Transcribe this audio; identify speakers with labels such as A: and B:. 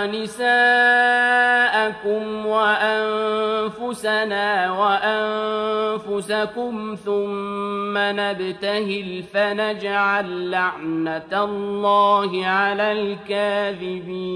A: وَنِسَاءَكُمْ وَأَنفُسَنَا وَأَنفُسَكُمْ ثُمَّ نَبْتَهِلْ فَنَجْعَل لَّعْنَتَ اللَّهِ عَلَى الْكَاذِبِينَ.